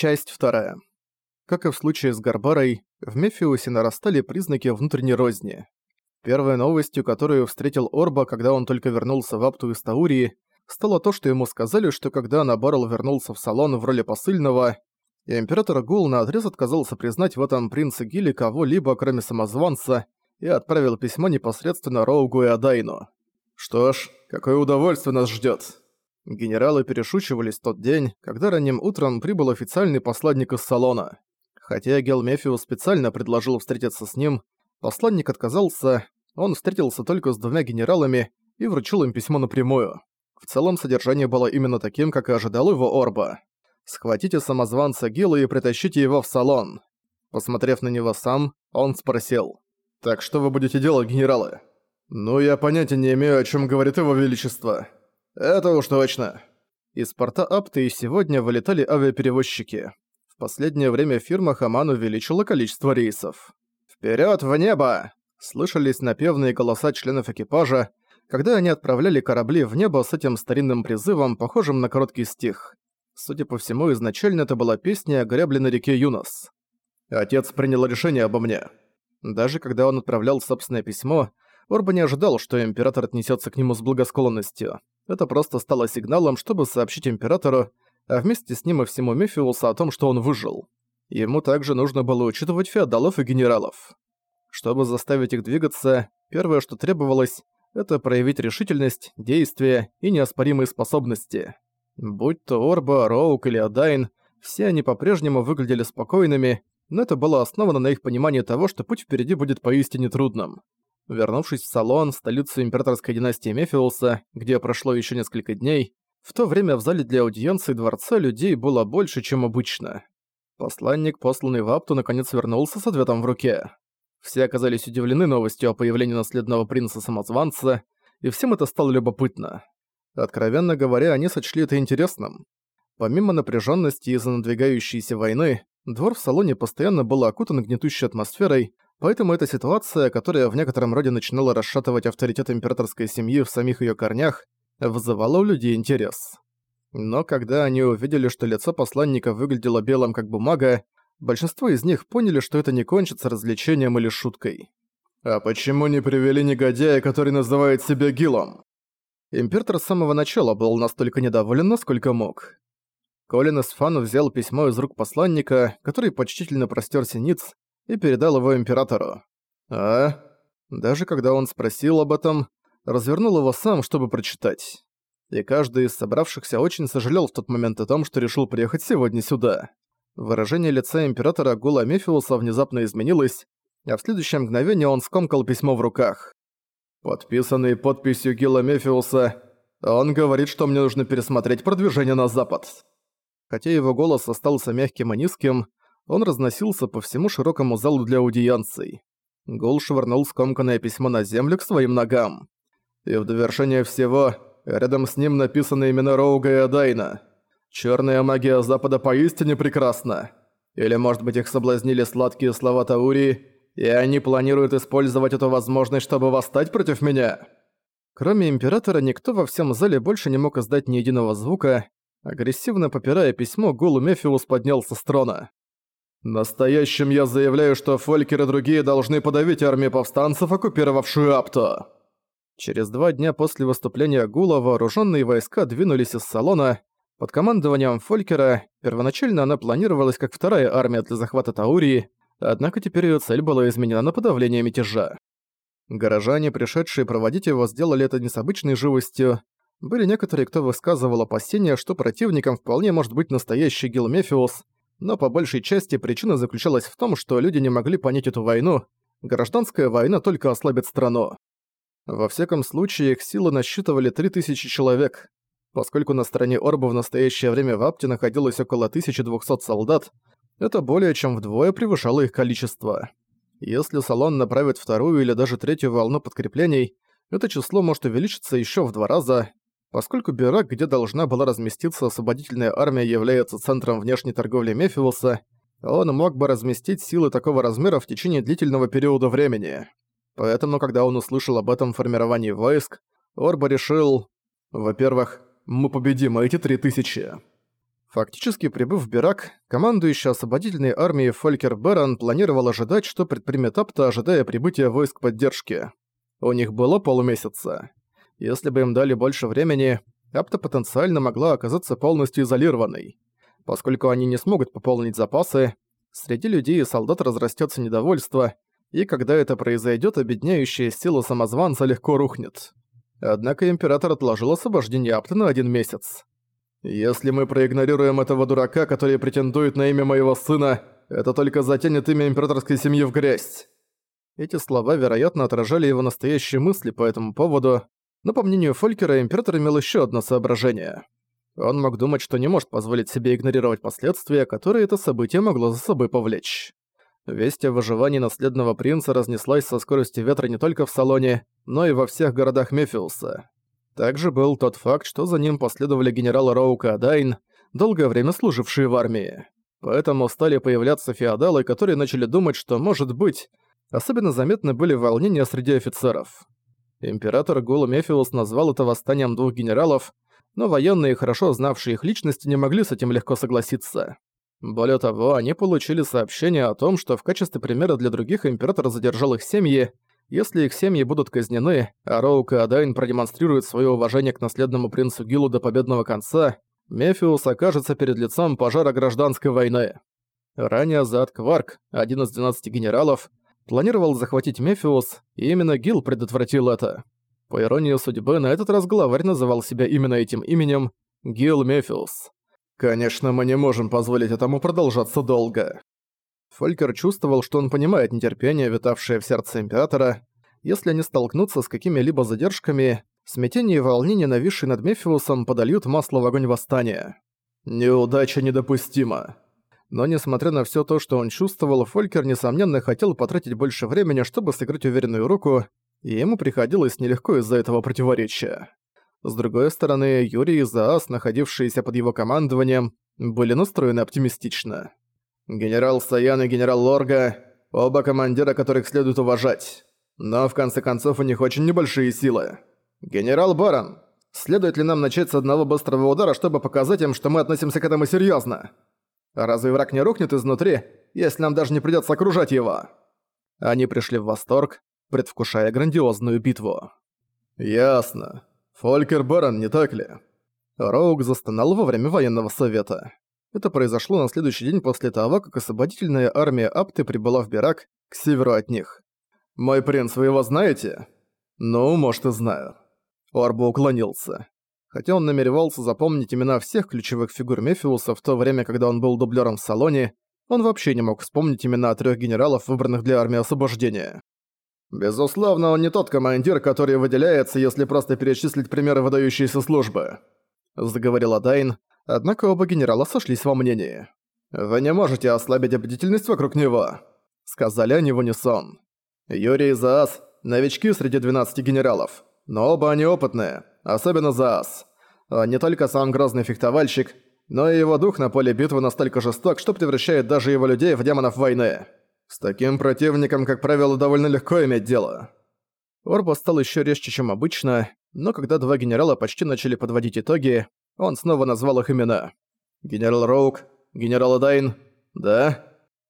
Часть вторая. Как и в случае с Гарбарой, в Мефиусе нарастали признаки внутренней розни. Первой новостью, которую встретил Орба, когда он только вернулся в Апту из Таурии, стало то, что ему сказали, что когда Набарл вернулся в салон в роли посыльного, император Гул наотрез отказался признать в этом принце Гилли кого-либо, кроме самозванца, и отправил письмо непосредственно Роугу и Адайну. «Что ж, какое удовольствие нас ждет. Генералы перешучивались в тот день, когда ранним утром прибыл официальный посланник из салона. Хотя Гелмефиус специально предложил встретиться с ним, посланник отказался, он встретился только с двумя генералами и вручил им письмо напрямую. В целом содержание было именно таким, как и ожидал его Орба. «Схватите самозванца Гила и притащите его в салон». Посмотрев на него сам, он спросил. «Так что вы будете делать, генералы?» «Ну, я понятия не имею, о чем говорит его величество». «Это уж точно». Из порта Апты и сегодня вылетали авиаперевозчики. В последнее время фирма Хаман увеличила количество рейсов. «Вперёд в небо!» Слышались напевные голоса членов экипажа, когда они отправляли корабли в небо с этим старинным призывом, похожим на короткий стих. Судя по всему, изначально это была песня о гребле на реке Юнос. «Отец принял решение обо мне». Даже когда он отправлял собственное письмо, Орба не ожидал, что император отнесется к нему с благосклонностью. Это просто стало сигналом, чтобы сообщить императору, а вместе с ним и всему Мефиусу о том, что он выжил. Ему также нужно было учитывать феодалов и генералов. Чтобы заставить их двигаться, первое, что требовалось, это проявить решительность, действие и неоспоримые способности. Будь то Орба, Роук или Адайн, все они по-прежнему выглядели спокойными, но это было основано на их понимании того, что путь впереди будет поистине трудным. Вернувшись в салон, столицу императорской династии Мефиуса, где прошло еще несколько дней, в то время в зале для аудиенции дворца людей было больше, чем обычно. Посланник, посланный в Апту, наконец вернулся с ответом в руке. Все оказались удивлены новостью о появлении наследного принца-самозванца, и всем это стало любопытно. Откровенно говоря, они сочли это интересным. Помимо напряженности из-за надвигающейся войны, двор в салоне постоянно был окутан гнетущей атмосферой, Поэтому эта ситуация, которая в некотором роде начинала расшатывать авторитет императорской семьи в самих её корнях, вызывала у людей интерес. Но когда они увидели, что лицо посланника выглядело белым как бумага, большинство из них поняли, что это не кончится развлечением или шуткой. «А почему не привели негодяя, который называет себя Гилом?» Император с самого начала был настолько недоволен, насколько мог. Колин Эсфан взял письмо из рук посланника, который почтительно простёрся ниц, и передал его императору. А? Даже когда он спросил об этом, развернул его сам, чтобы прочитать. И каждый из собравшихся очень сожалел в тот момент о том, что решил приехать сегодня сюда. Выражение лица императора Гула Мефиуса внезапно изменилось, а в следующее мгновение он скомкал письмо в руках. Подписанный подписью Гила Мефиуса, он говорит, что мне нужно пересмотреть продвижение на запад. Хотя его голос остался мягким и низким, он разносился по всему широкому залу для аудиенций. Гул швырнул скомканное письмо на землю к своим ногам. И в довершение всего, рядом с ним написаны имена Роуга и Адайна. Черная магия Запада поистине прекрасна. Или, может быть, их соблазнили сладкие слова Таурии, и они планируют использовать эту возможность, чтобы восстать против меня? Кроме Императора, никто во всем зале больше не мог издать ни единого звука. Агрессивно попирая письмо, Гул Мефиус поднялся с трона. «Настоящим я заявляю, что Фолькер и другие должны подавить армию повстанцев, оккупировавшую Апто». Через два дня после выступления Гула вооруженные войска двинулись из салона. Под командованием Фолькера первоначально она планировалась как вторая армия для захвата Таурии, однако теперь ее цель была изменена на подавление мятежа. Горожане, пришедшие проводить его, сделали это не с обычной живостью. Были некоторые, кто высказывал опасения, что противником вполне может быть настоящий Гилмефиус, но по большей части причина заключалась в том, что люди не могли понять эту войну, гражданская война только ослабит страну. Во всяком случае, их силы насчитывали 3000 человек. Поскольку на стороне Орба в настоящее время в Апте находилось около 1200 солдат, это более чем вдвое превышало их количество. Если Салон направит вторую или даже третью волну подкреплений, это число может увеличиться еще в два раза, Поскольку Бирак, где должна была разместиться освободительная армия, является центром внешней торговли Мефиуса, он мог бы разместить силы такого размера в течение длительного периода времени. Поэтому, когда он услышал об этом формировании войск, Орба решил... Во-первых, мы победим эти три тысячи. Фактически прибыв в Бирак, командующий освободительной армией Фолькер Берон планировал ожидать, что предпримет Апта, ожидая прибытия войск поддержки. У них было полумесяца. Если бы им дали больше времени, Апта потенциально могла оказаться полностью изолированной. Поскольку они не смогут пополнить запасы, среди людей и солдат разрастется недовольство, и когда это произойдет, обедняющая сила самозванца легко рухнет. Однако император отложил освобождение Апта на один месяц. «Если мы проигнорируем этого дурака, который претендует на имя моего сына, это только затянет имя императорской семьи в грязь». Эти слова, вероятно, отражали его настоящие мысли по этому поводу, но по мнению Фолькера, император имел еще одно соображение. Он мог думать, что не может позволить себе игнорировать последствия, которые это событие могло за собой повлечь. Весть о выживании наследного принца разнеслась со скоростью ветра не только в Салоне, но и во всех городах Мефиуса. Также был тот факт, что за ним последовали генералы Роук и Адайн, долгое время служившие в армии. Поэтому стали появляться феодалы, которые начали думать, что, может быть, особенно заметны были волнения среди офицеров. Император Гул Мефиус назвал это восстанием двух генералов, но военные, хорошо знавшие их личности, не могли с этим легко согласиться. Более того, они получили сообщение о том, что в качестве примера для других император задержал их семьи, если их семьи будут казнены, а Роук и Адайн продемонстрируют свое уважение к наследному принцу Гилу до победного конца, Мефиус окажется перед лицом пожара гражданской войны. Ранее Зад Кварк, один из 12 генералов, планировал захватить Мефиус, и именно Гил предотвратил это. По иронии судьбы, на этот раз главарь называл себя именно этим именем Гил Мефиус. Конечно, мы не можем позволить этому продолжаться долго. Фолькер чувствовал, что он понимает нетерпение, витавшее в сердце Императора. Если они столкнутся с какими-либо задержками, смятение и волнение, нависшие над Мефиусом, подольют масло в огонь восстания. Неудача недопустима. Но несмотря на все то, что он чувствовал, Фолькер, несомненно, хотел потратить больше времени, чтобы сыграть уверенную руку, и ему приходилось нелегко из-за этого противоречия. С другой стороны, Юрий и Заас, находившиеся под его командованием, были настроены оптимистично. Генерал Саян и генерал Лорга – оба командира, которых следует уважать. Но в конце концов у них очень небольшие силы. Генерал Барон, следует ли нам начать с одного быстрого удара, чтобы показать им, что мы относимся к этому серьезно? Разве враг не рухнет изнутри, если нам даже не придется окружать его? Они пришли в восторг, предвкушая грандиозную битву. Ясно. Фолькер Барон, не так ли? Роуг застонал во время военного совета. Это произошло на следующий день после того, как освободительная армия Апты прибыла в Бирак к северу от них. «Мой принц, вы его знаете?» «Ну, может, и знаю». Орбо уклонился. Хотя он намеревался запомнить имена всех ключевых фигур Мефиуса в то время, когда он был дублером в салоне, он вообще не мог вспомнить имена трех генералов, выбранных для армии освобождения. «Безусловно, он не тот командир, который выделяется, если просто перечислить примеры выдающейся службы», — заговорил Адайн, Однако оба генерала сошлись во мнении. «Вы не можете ослабить бдительность вокруг него», — сказали они в унисон. Юрий и Заас — новички среди 12 генералов, но оба они опытные, особенно Заас. Он не только сам грозный фехтовальщик, но и его дух на поле битвы настолько жесток, что превращает даже его людей в демонов войны. С таким противником, как правило, довольно легко иметь дело. Орба стал еще резче, чем обычно, но когда два генерала почти начали подводить итоги, он снова назвал их имена. «Генерал Роук, генерал Дайн, да?»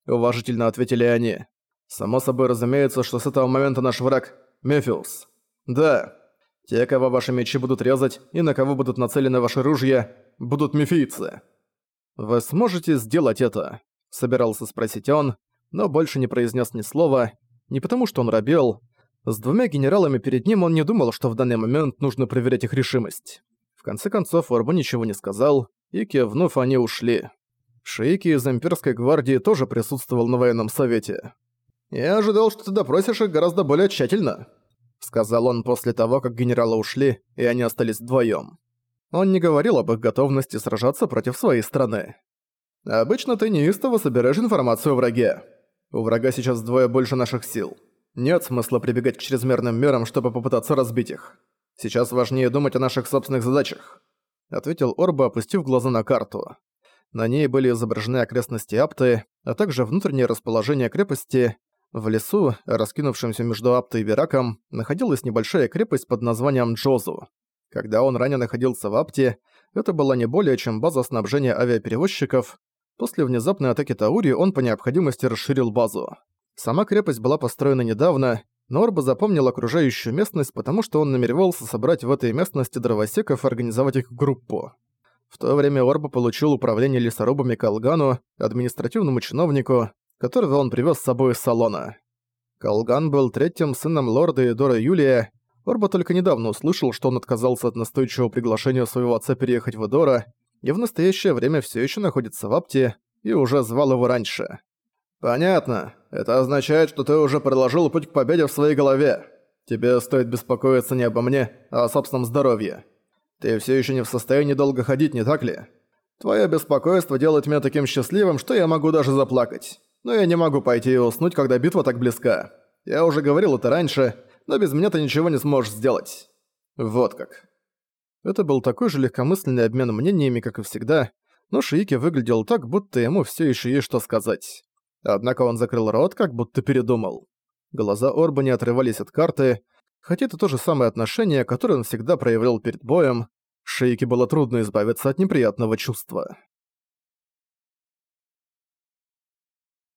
Уважительно ответили они. «Само собой разумеется, что с этого момента наш враг — Мефиус. Да. Те, кого ваши мечи будут резать и на кого будут нацелены ваши ружья, будут мефийцы. Вы сможете сделать это?» Собирался спросить он, но больше не произнес ни слова, не потому что он робел. С двумя генералами перед ним он не думал, что в данный момент нужно проверять их решимость. В конце концов, Орбу ничего не сказал, и кивнув, они ушли. Шейки из имперской гвардии тоже присутствовал на военном совете. «Я ожидал, что ты допросишь их гораздо более тщательно», — сказал он после того, как генералы ушли, и они остались вдвоем. Он не говорил об их готовности сражаться против своей страны. «Обычно ты неистово собираешь информацию о враге. У врага сейчас вдвое больше наших сил. Нет смысла прибегать к чрезмерным мерам, чтобы попытаться разбить их. Сейчас важнее думать о наших собственных задачах», — ответил Орба, опустив глаза на карту. На ней были изображены окрестности Апты, а также внутреннее расположение крепости. В лесу, раскинувшемся между Аптой и Вераком, находилась небольшая крепость под названием Джозу. Когда он ранее находился в Апте, Это была не более чем база снабжения авиаперевозчиков. После внезапной атаки Таури он по необходимости расширил базу. Сама крепость была построена недавно, но Орба запомнил окружающую местность, потому что он намеревался собрать в этой местности дровосеков и организовать их группу. В то время Орба получил управление лесорубами Калгану, административному чиновнику, которого он привез с собой из салона. Калган был третьим сыном лорда Эдора Юлия. Орба только недавно услышал, что он отказался от настойчивого приглашения своего отца переехать в Эдора, и в настоящее время все еще находится в Апте, и уже звал его раньше. «Понятно. Это означает, что ты уже проложил путь к победе в своей голове. Тебе стоит беспокоиться не обо мне, а о собственном здоровье. Ты все еще не в состоянии долго ходить, не так ли? Твое беспокойство делает меня таким счастливым, что я могу даже заплакать. Но я не могу пойти и уснуть, когда битва так близка. Я уже говорил это раньше, но без меня ты ничего не сможешь сделать. Вот как. Это был такой же легкомысленный обмен мнениями, как и всегда, но Шиики выглядел так, будто ему все еще есть что сказать. Однако он закрыл рот, как будто передумал. Глаза Орба не отрывались от карты, хотя это то же самое отношение, которое он всегда проявлял перед боем, Шейке было трудно избавиться от неприятного чувства.